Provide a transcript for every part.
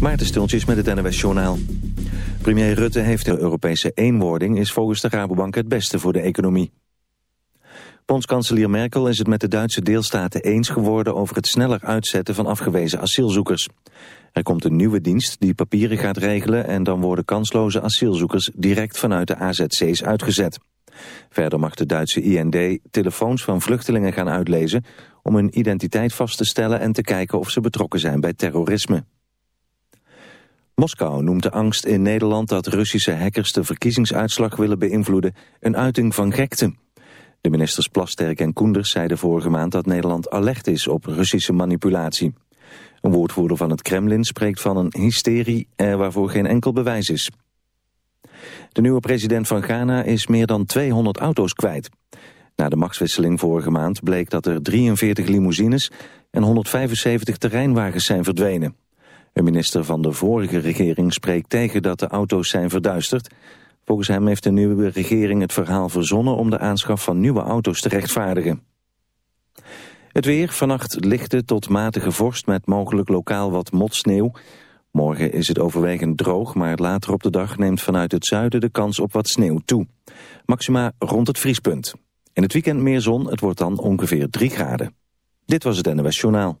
Maarten Stultjes met het NWS Journaal. Premier Rutte heeft de Europese eenwording is volgens de Rabobank het beste voor de economie. Bondskanselier Merkel is het met de Duitse deelstaten eens geworden over het sneller uitzetten van afgewezen asielzoekers. Er komt een nieuwe dienst die papieren gaat regelen en dan worden kansloze asielzoekers direct vanuit de AZC's uitgezet. Verder mag de Duitse IND telefoons van vluchtelingen gaan uitlezen om hun identiteit vast te stellen en te kijken of ze betrokken zijn bij terrorisme. Moskou noemt de angst in Nederland dat Russische hackers de verkiezingsuitslag willen beïnvloeden een uiting van gekte. De ministers Plasterk en Koenders zeiden vorige maand dat Nederland alert is op Russische manipulatie. Een woordvoerder van het Kremlin spreekt van een hysterie eh, waarvoor geen enkel bewijs is. De nieuwe president van Ghana is meer dan 200 auto's kwijt. Na de machtswisseling vorige maand bleek dat er 43 limousines en 175 terreinwagens zijn verdwenen. Een minister van de vorige regering spreekt tegen dat de auto's zijn verduisterd. Volgens hem heeft de nieuwe regering het verhaal verzonnen om de aanschaf van nieuwe auto's te rechtvaardigen. Het weer, vannacht lichte tot matige vorst met mogelijk lokaal wat motsneeuw. Morgen is het overwegend droog, maar later op de dag neemt vanuit het zuiden de kans op wat sneeuw toe. Maxima rond het vriespunt. In het weekend meer zon, het wordt dan ongeveer 3 graden. Dit was het NWS Journaal.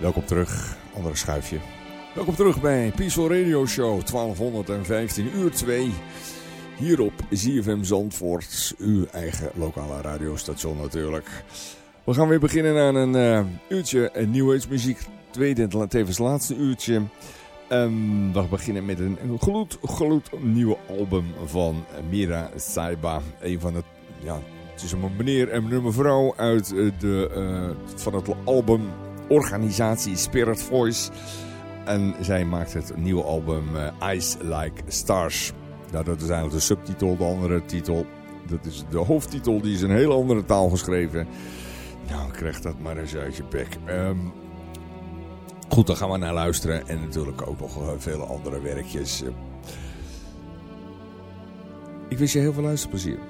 Welkom terug, andere schuifje. Welkom terug bij Peaceful Radio Show 1215 uur 2. Hier op ZFM Zandvoort, uw eigen lokale radiostation natuurlijk. We gaan weer beginnen aan een uh, uurtje New Age muziek. Tweede en tevens laatste uurtje. Um, we beginnen met een gloed, gloed nieuwe album van Mira Saiba. Een van het, ja, het is een meneer en een mevrouw uit de, uh, van het album organisatie Spirit Voice. En zij maakt het nieuwe album uh, Ice Like Stars. Nou, dat is eigenlijk de subtitel. De andere titel, dat is de hoofdtitel, die is in een hele andere taal geschreven. Nou, krijg dat maar eens uit je bek. Um, goed, dan gaan we naar luisteren. En natuurlijk ook nog uh, vele andere werkjes. Ik wens je heel veel luisterplezier.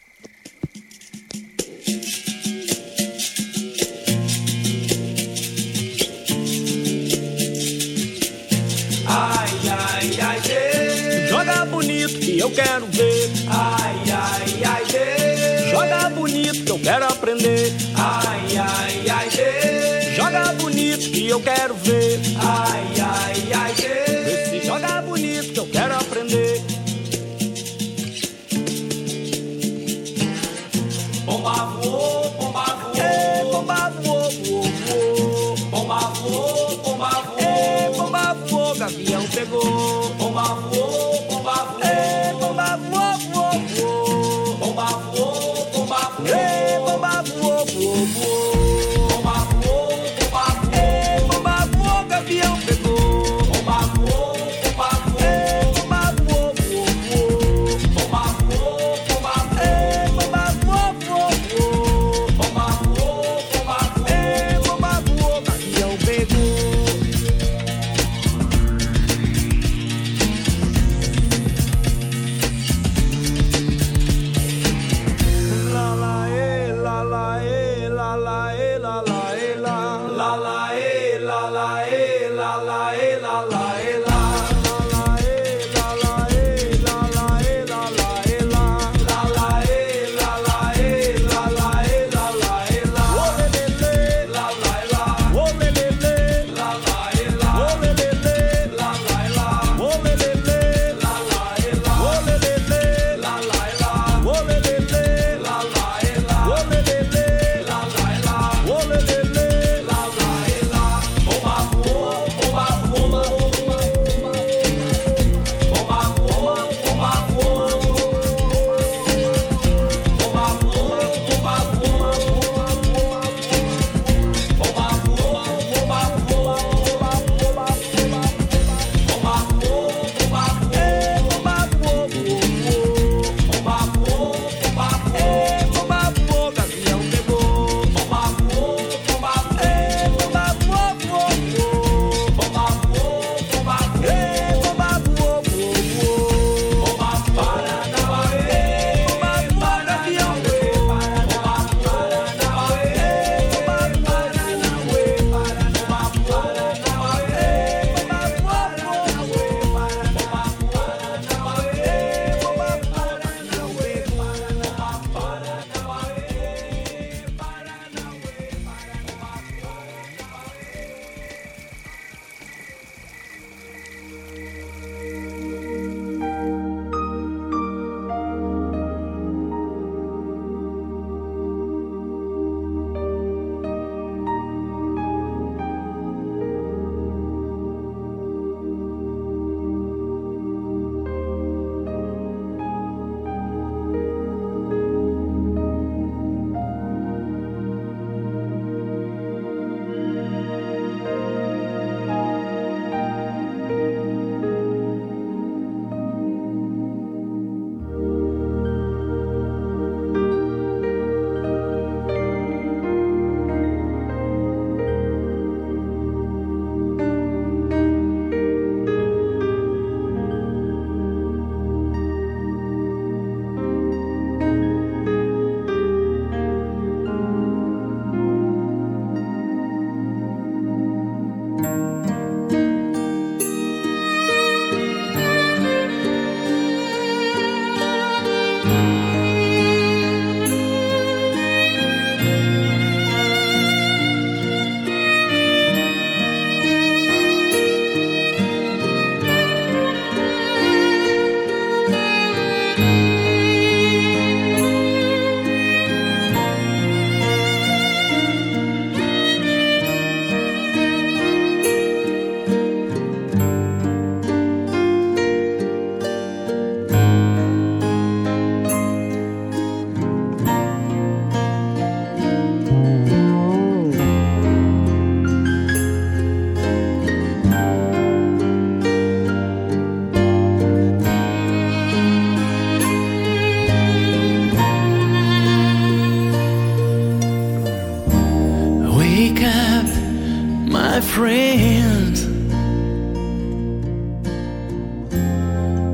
Friend.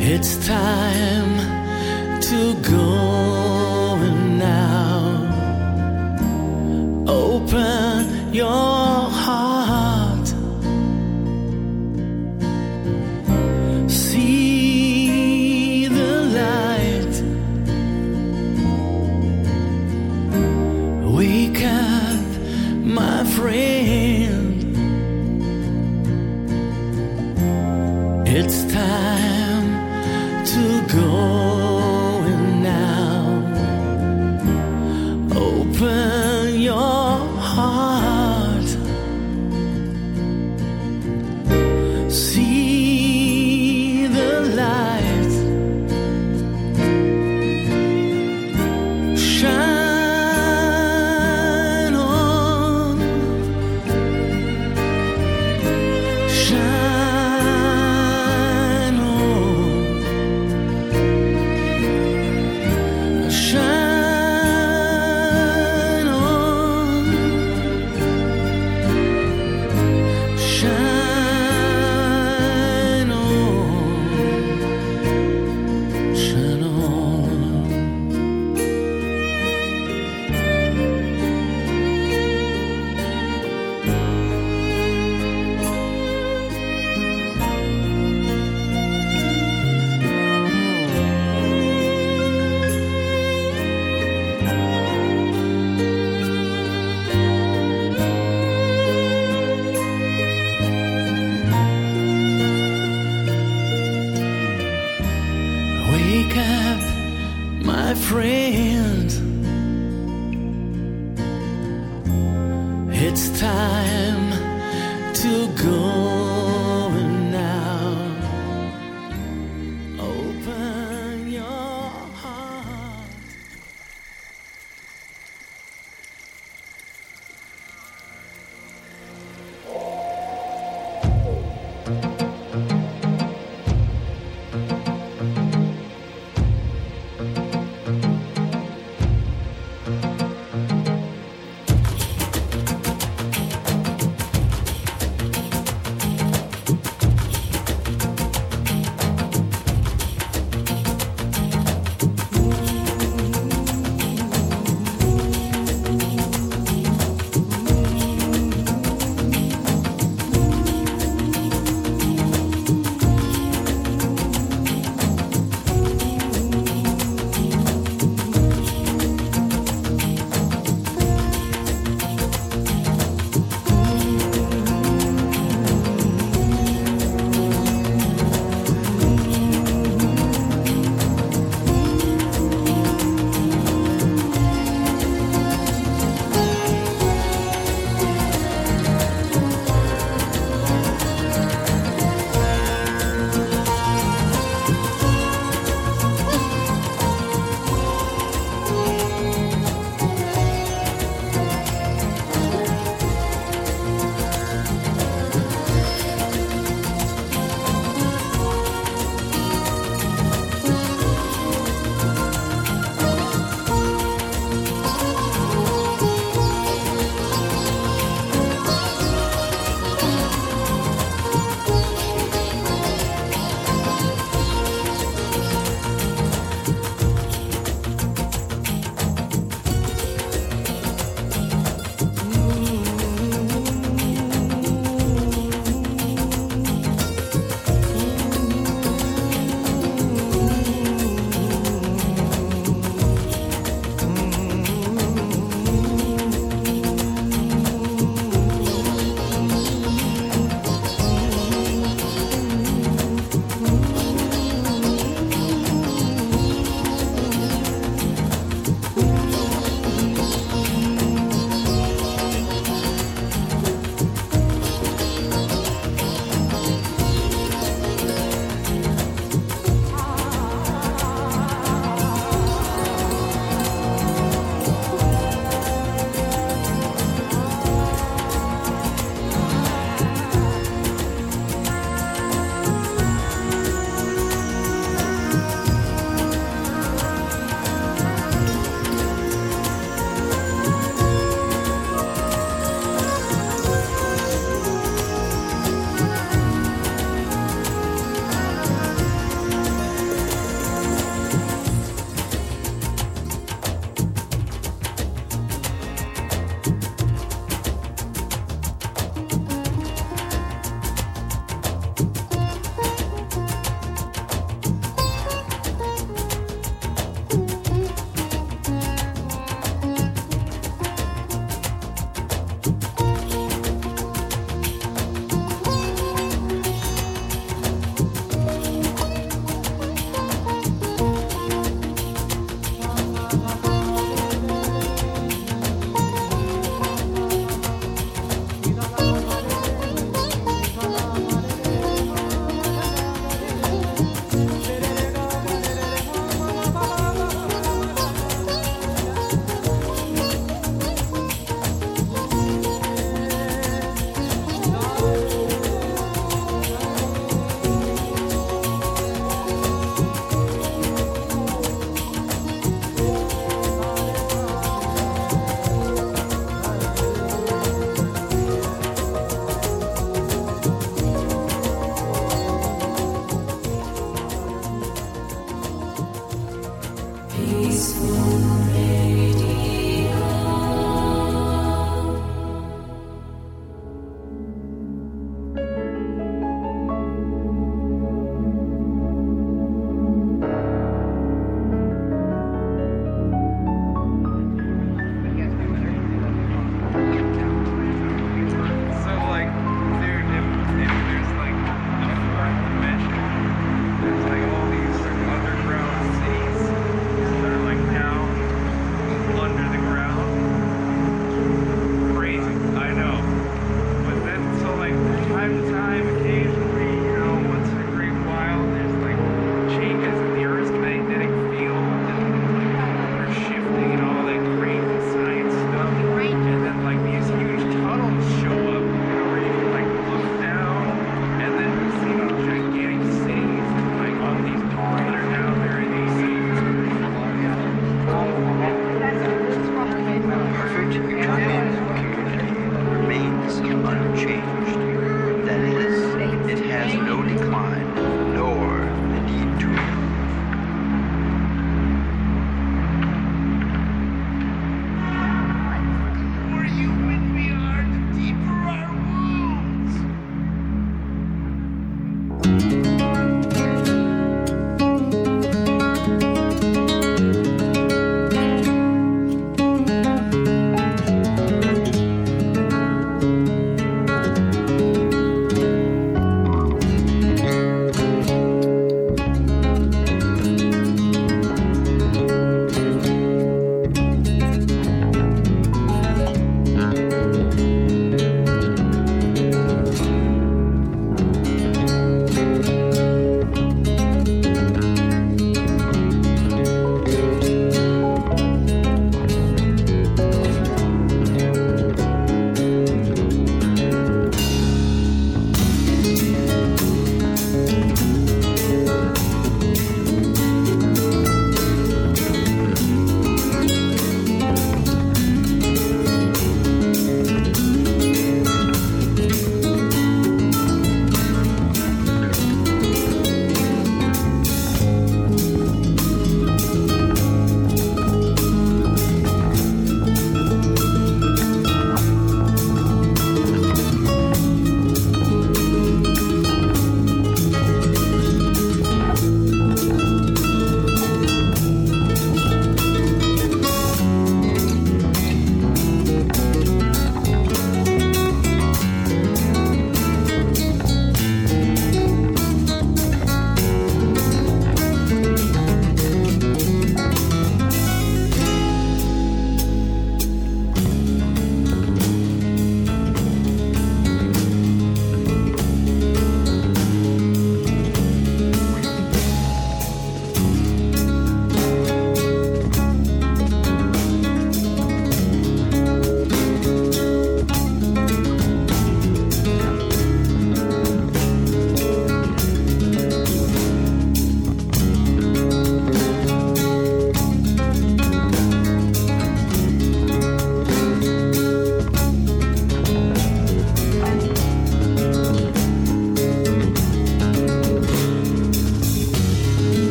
It's time to go now. Open your Wake up, my friend. It's time to go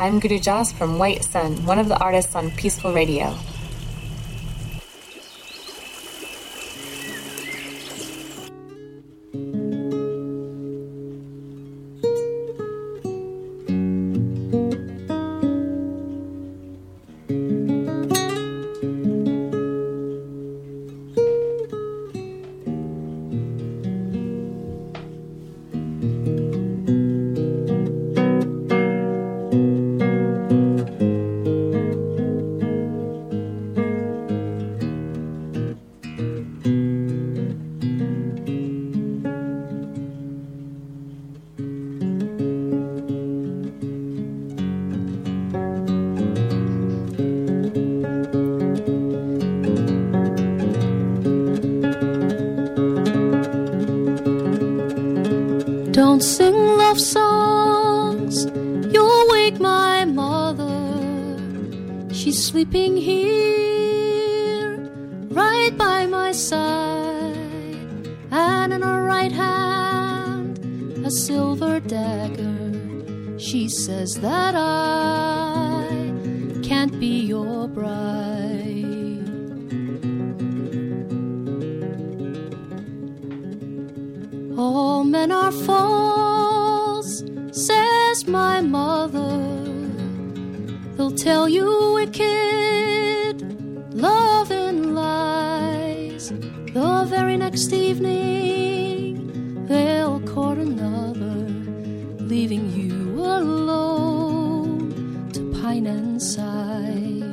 I'm Guru Joss from White Sun, one of the artists on Peaceful Radio. Tell you wicked love and lies. The very next evening, they'll court another, leaving you alone to pine and sigh.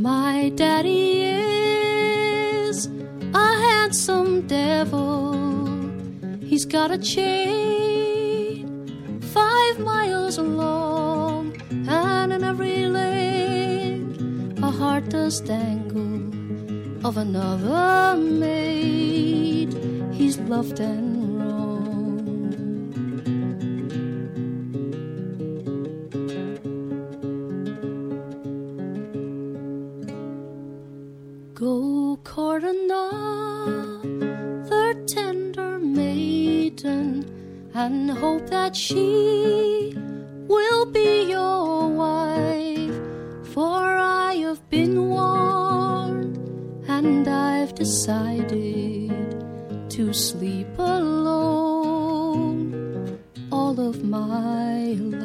My daddy is a handsome devil. He's got a chain does dangle of another maid he's loved and wrong. Go court another tender maiden and hope that she will be your decided to sleep alone all of my life.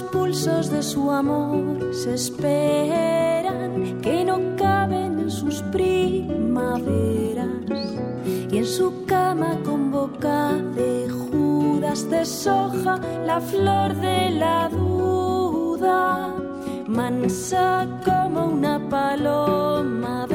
los pulsos de su amor se esperan que no caben en sus primaveras. Y en su cama con boca de Judas deshoja la flor de la duda, mansa como una paloma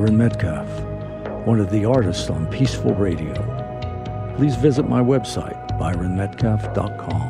Byron Metcalf, one of the artists on Peaceful Radio. Please visit my website, byronmetcalf.com.